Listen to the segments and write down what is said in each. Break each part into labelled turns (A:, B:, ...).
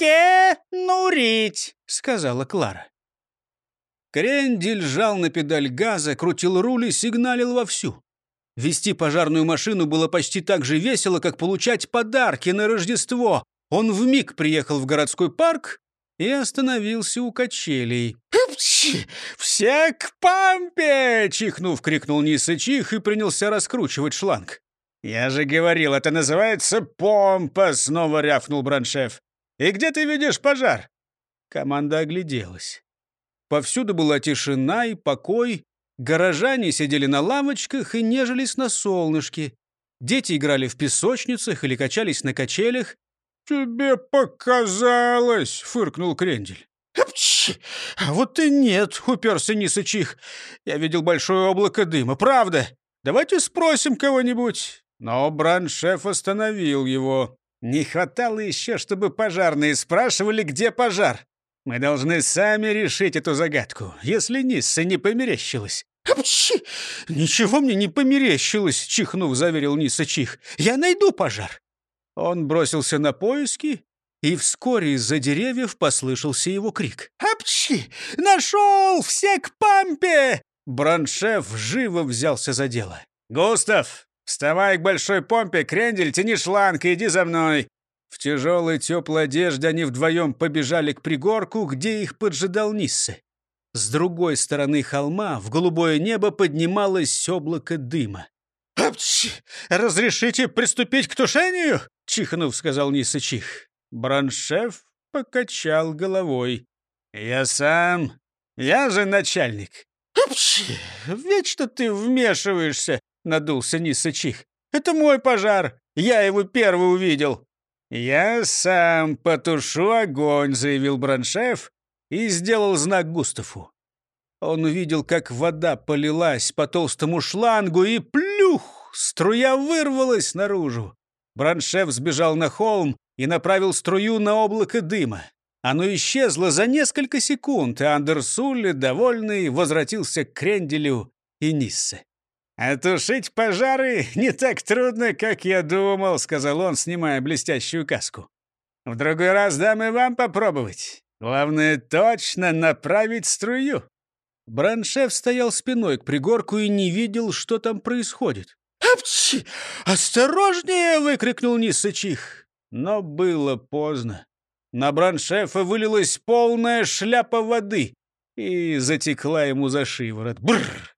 A: «Ке нурить», — сказала Клара.
B: Крендель жал на педаль газа, крутил руль и сигналил вовсю. Вести пожарную машину было почти так же весело, как получать подарки на Рождество. Он вмиг приехал в городской парк и остановился у качелей.
A: «Пчи! Все к пампе!» — чихнув, крикнул Ниса Чих и принялся раскручивать шланг. «Я же говорил, это называется помпа!» — снова рявкнул Браншев. «И где ты видишь пожар?»
B: Команда огляделась. Повсюду была тишина и покой. Горожане сидели на лавочках и нежились на солнышке. Дети играли в песочницах или качались на качелях.
A: «Тебе показалось!» — фыркнул Крендель. «Апчи! А вот и нет!» — уперся Нисычих. «Я видел большое облако дыма. Правда! Давайте спросим кого-нибудь!» Но брандшеф остановил его. «Не хватало еще, чтобы пожарные спрашивали, где пожар. Мы должны сами решить эту загадку, если Нисса не померещилась». «Апчи! Ничего мне не померещилось!» — чихнув, заверил Нисса Чих. «Я найду пожар!» Он бросился на поиски, и вскоре из-за деревьев послышался его крик. «Апчи! Нашел! Все к пампе!» Браншев живо взялся за дело. «Густав, вставай к большой помпе, крендель, тяни шланг и иди за мной!» В тяжелой теплой одежде они вдвоем побежали к пригорку, где их поджидал Ниссе. С другой стороны холма в голубое небо поднималось облако дыма. «Апчи! Разрешите приступить к тушению?» — чихнув, сказал Ниса Чих. Браншев покачал головой. «Я сам. Я же начальник». «Апчи! Вечно ты вмешиваешься!» — надулся Ниса Чих. «Это мой пожар. Я его первый увидел». «Я сам потушу огонь», — заявил Браншев и сделал знак Густаву. Он увидел, как вода полилась по толстому шлангу, и плюх! Струя вырвалась наружу. Браншев сбежал на холм и направил струю на облако дыма. Оно исчезло за несколько секунд, и Андерсулли, довольный, возвратился к Кренделю и Ниссе. «Отушить пожары не так трудно, как я думал», — сказал он, снимая блестящую каску. «В другой раз дам и вам попробовать. Главное, точно направить струю». Браншев стоял спиной к пригорку и не видел, что там происходит. «Апчи! Осторожнее!» — выкрикнул Ниссычих. Но было поздно. На Браншефа вылилась полная шляпа воды и затекла ему за шиворот. Бррр!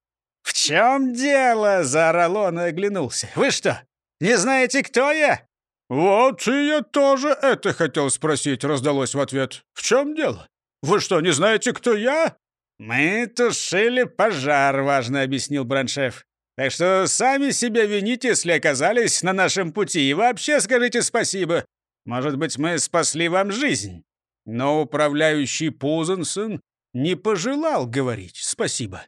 A: «В чем дело?» — заорал он и оглянулся. «Вы что, не знаете, кто я?» «Вот и я тоже это хотел спросить», — раздалось в ответ. «В чем дело? Вы что, не знаете, кто я?» «Мы тушили пожар», — важно объяснил Браншев. «Так что сами себя вините, если оказались на нашем пути, и вообще скажите спасибо. Может быть, мы спасли вам жизнь». Но управляющий Пузенсон не пожелал говорить спасибо.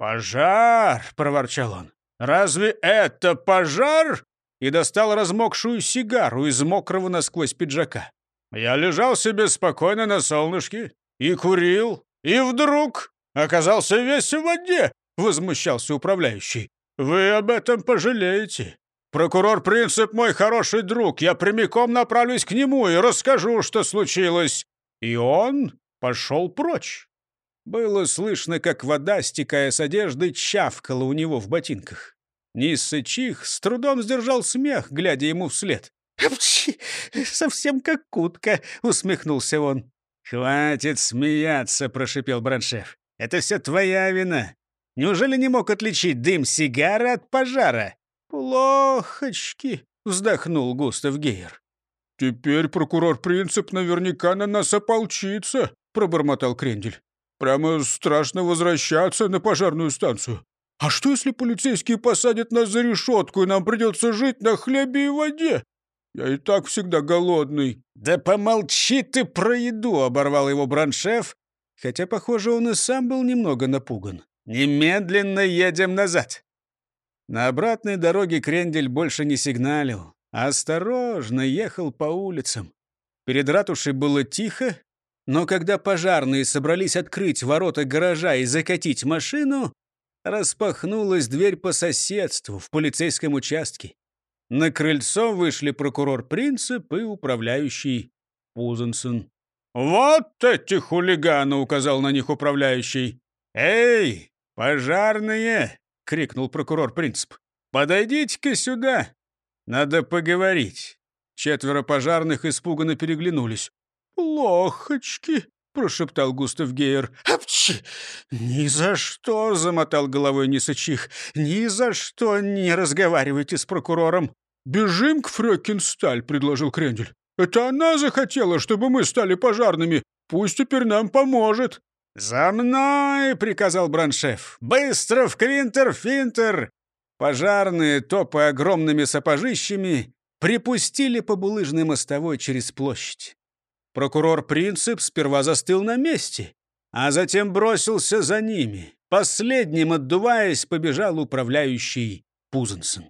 A: «Пожар!» — проворчал он. «Разве это пожар?» И достал размокшую сигару из мокрого насквозь пиджака. Я лежал себе спокойно на солнышке и курил, и вдруг оказался весь в воде, возмущался управляющий. Вы об этом пожалеете. Прокурор Принцип мой хороший друг, я прямиком направлюсь к нему и расскажу, что случилось. И он пошел прочь. Было слышно, как вода, стекая с одежды, чавкала у него в ботинках. Нисса Чих с трудом сдержал смех, глядя ему вслед. «Апчи! Совсем как кутка!» — усмехнулся он. «Хватит смеяться!» — прошипел Браншев. «Это все твоя вина. Неужели не мог отличить дым сигары от пожара?» «Плохочки!» — вздохнул Густав Гейер.
C: «Теперь прокурор Принцип наверняка на нас ополчится», — пробормотал Крендель. Прямо страшно возвращаться на пожарную станцию. А что, если полицейские посадят нас за решетку, и нам придется жить на хлебе и воде? Я и так всегда голодный».
A: «Да помолчи ты про еду!» — оборвал его браншеф, хотя, похоже, он и сам был немного напуган. «Немедленно едем назад!» На обратной дороге Крендель больше не сигналил, а осторожно ехал по улицам. Перед ратушей было тихо, но когда пожарные собрались открыть ворота гаража и закатить машину, распахнулась дверь по соседству в полицейском участке. На крыльцо вышли прокурор Принцип и управляющий Пузансон. «Вот эти хулиганы!» — указал на них управляющий. «Эй, пожарные!» — крикнул прокурор Принцип. «Подойдите-ка сюда! Надо поговорить!» Четверо пожарных испуганно переглянулись.
C: «Плохочки!» — прошептал Густав Гейер.
A: «Апчи! Ни за что!» — замотал головой Нисачих. «Ни за что не разговаривайте с прокурором!»
C: «Бежим к Фрёкинсталь», — предложил Крендель. «Это она захотела, чтобы мы стали пожарными. Пусть теперь нам поможет».
A: «За мной!» — приказал Браншеф. «Быстро в Квинтер-Финтер!» Пожарные, топая огромными сапожищами, припустили по булыжной мостовой через площадь. Прокурор Принцип сперва застыл на месте, а затем бросился за ними. Последним, отдуваясь, побежал управляющий Пузансон.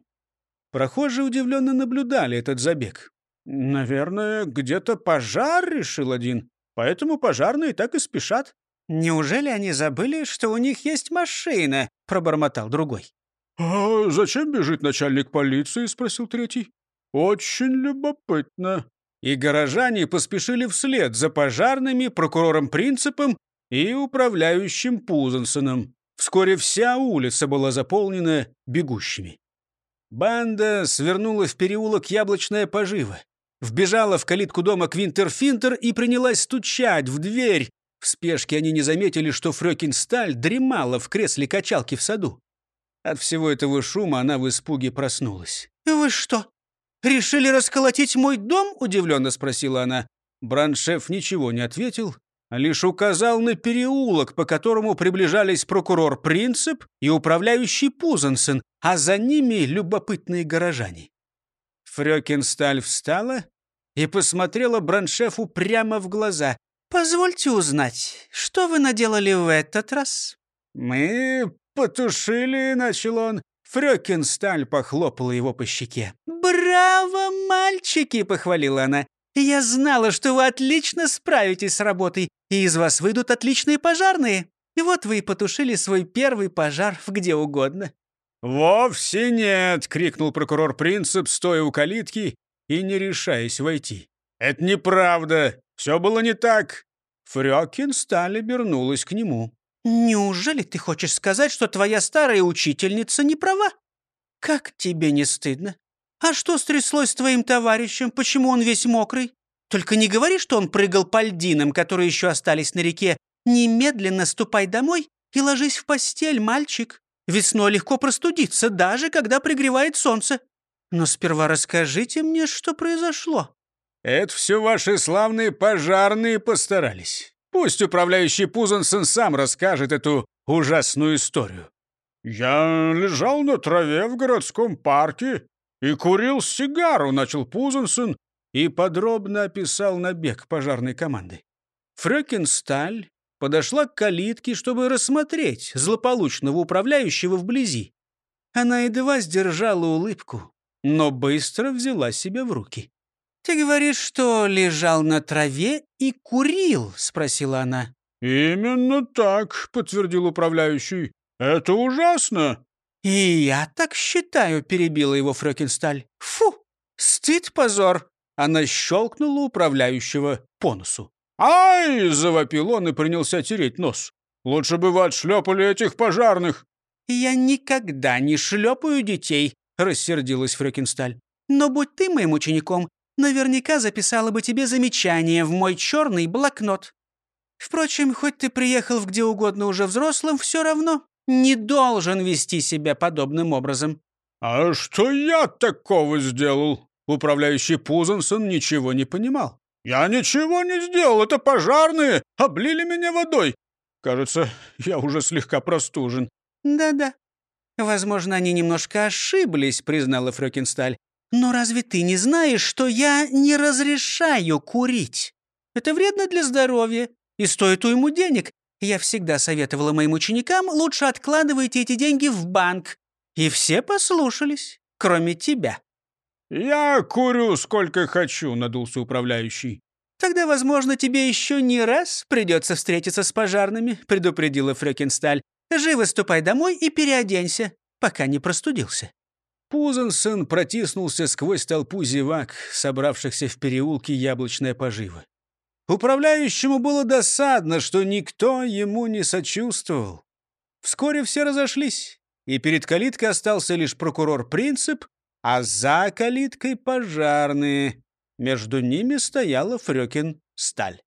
A: Прохожие удивленно наблюдали этот забег. «Наверное, где-то пожар», — решил один. «Поэтому пожарные так и спешат».
B: «Неужели они забыли, что у них есть машина?» — пробормотал другой.
C: «А зачем бежит начальник полиции?» — спросил третий. «Очень любопытно».
A: И горожане поспешили вслед за пожарными, прокурором Принципом и управляющим Пузансоном. Вскоре вся улица была заполнена бегущими. Банда свернула в переулок Яблочная пожива, вбежала в калитку дома Квинтер-Финтер и принялась стучать в дверь. В спешке они не заметили, что Фрёкинсталь дремала в кресле качалки в саду. От всего этого шума она в испуге проснулась.
B: «Вы что, решили расколотить мой дом?» — удивленно спросила она.
A: Браншеф ничего не ответил, лишь указал на переулок, по которому приближались прокурор Принцип и управляющий Пузансен, а за ними любопытные горожане. Фрёкинсталь встала и посмотрела Браншефу прямо в глаза.
B: «Позвольте узнать, что вы наделали в этот раз?»
A: «Мы потушили», — начал он. Фрёкинсталь похлопала его по щеке.
B: «Браво, мальчики!» — похвалила она. «Я знала, что вы отлично справитесь с работой, и из вас выйдут отличные пожарные. И вот вы и потушили свой первый пожар в где угодно».
A: «Вовсе нет!» — крикнул прокурор Принцип, стоя у калитки и не решаясь войти. «Это неправда! Все было не так!» Фрёкин сталь обернулась к нему.
B: «Неужели ты хочешь сказать, что твоя старая учительница не права? Как тебе не стыдно? А что стряслось с твоим товарищем? Почему он весь мокрый? Только не говори, что он прыгал по льдинам, которые еще остались на реке. Немедленно ступай домой и ложись в постель, мальчик. Весной легко простудиться, даже когда пригревает солнце. Но сперва расскажите мне, что произошло».
A: «Это все ваши славные пожарные постарались. Пусть управляющий Пузансон сам расскажет эту ужасную историю».
C: «Я лежал на траве в городском парке и курил сигару», — начал Пузансон
A: и подробно описал набег пожарной команды. Фрёкинсталь подошла к калитке, чтобы рассмотреть злополучного управляющего вблизи. Она едва сдержала улыбку, но быстро взяла себя в руки.
B: «Ты говоришь, что лежал на траве и курил?» — спросила она.
C: «Именно так», — подтвердил управляющий. «Это ужасно».
B: «И я так считаю», — перебила его Фрёкинсталь. «Фу! Стыд, позор!»
A: Она щелкнула управляющего по носу.
C: «Ай!» — завопил он и принялся тереть нос. «Лучше бы вы отшлепали этих пожарных!»
B: «Я никогда не шлепаю детей!» — рассердилась Фрёкинсталь. «Но будь ты моим учеником, наверняка записала бы тебе замечание в мой черный блокнот. Впрочем, хоть ты приехал в где угодно уже взрослым, все равно не должен вести себя подобным образом».
C: «А что я такого сделал?» Управляющий Пузансон ничего не понимал. «Я ничего не сделал, это пожарные облили меня водой. Кажется, я уже слегка простужен».
B: «Да-да. Возможно, они немножко ошиблись», — признала Фрёкинсталь. Но разве ты не знаешь, что я не разрешаю курить? Это вредно для здоровья и стоит уйму денег. Я всегда советовала моим ученикам, лучше откладывайте эти деньги в банк. И все послушались, кроме тебя.
C: «Я курю сколько хочу», — надулся управляющий.
B: «Тогда, возможно, тебе еще не раз придется встретиться с пожарными», — предупредила Фрёкинсталь. «Живо ступай домой и переоденься, пока не простудился».
A: Пузансон протиснулся сквозь толпу зевак, собравшихся в переулке яблочная пожива.
B: Управляющему было досадно, что никто ему не сочувствовал. Вскоре все разошлись, и перед калиткой остался лишь прокурор Принцип, а за калиткой пожарные. Между ними стояла Фрёкин сталь.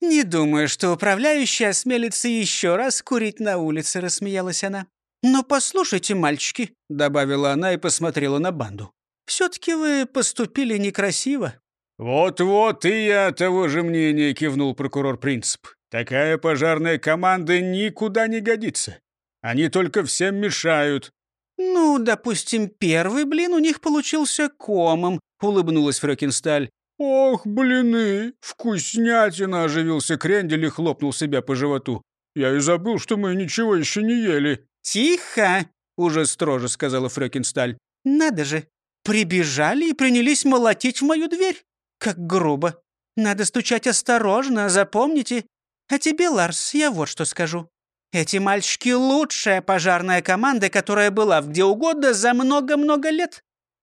B: «Не думаю, что управляющий осмелится еще раз курить на улице», — рассмеялась она. «Но послушайте, мальчики», — добавила она и посмотрела на банду. «Все-таки вы поступили некрасиво».
A: «Вот-вот и я того же мнения», — кивнул прокурор Принцип. «Такая пожарная команда никуда не годится. Они только всем мешают».
B: «Ну, допустим, первый блин у них получился комом», — улыбнулась Фрёкинсталь.
C: «Ох, блины! Вкуснятина!» — оживился Крендель и хлопнул себя по животу. «Я и забыл, что мы ничего еще не ели».
B: «Тихо!» — уже строже сказала Фрёкинсталь. «Надо же! Прибежали и принялись молотить в мою дверь. Как грубо. Надо стучать осторожно, запомните. А тебе, Ларс, я вот что скажу. Эти мальчики — лучшая пожарная команда, которая была в где угодно за много-много лет».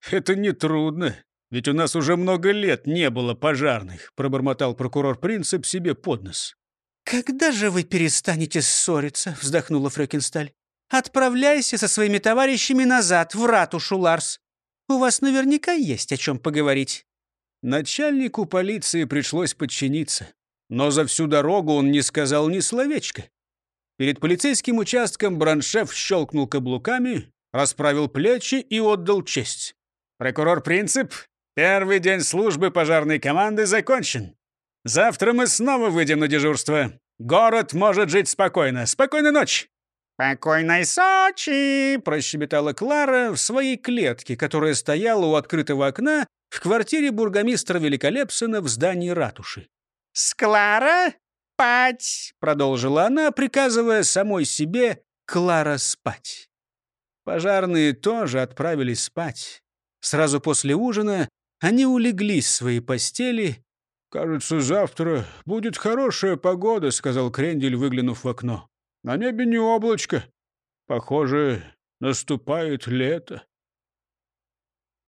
A: «Это нетрудно, ведь у нас уже много лет не было пожарных», — пробормотал прокурор Принцип себе под нос.
B: «Когда же вы перестанете ссориться?» — вздохнула Фрёкинсталь. «Отправляйся со своими товарищами назад, в ратушу, Ларс. У вас наверняка есть о чем поговорить».
A: Начальнику полиции пришлось подчиниться, но за всю дорогу он не сказал ни словечка. Перед полицейским участком браншеф щелкнул каблуками, расправил плечи и отдал честь. «Прокурор Принцип, первый день службы пожарной команды закончен. Завтра мы снова выйдем на дежурство. Город может жить спокойно. Спокойной ночи!»
B: «Спокойной Сочи!» – прощебетала Клара в своей клетке, которая стояла у открытого окна в квартире бургомистра Великолепсона в здании ратуши. «Склара, спать!» — продолжила она, приказывая самой себе Клара спать. Пожарные тоже отправились спать. Сразу после ужина они улеглись в свои постели.
C: «Кажется, завтра будет хорошая погода», — сказал Крендель, выглянув в окно. «На небе не облачко. Похоже, наступает лето».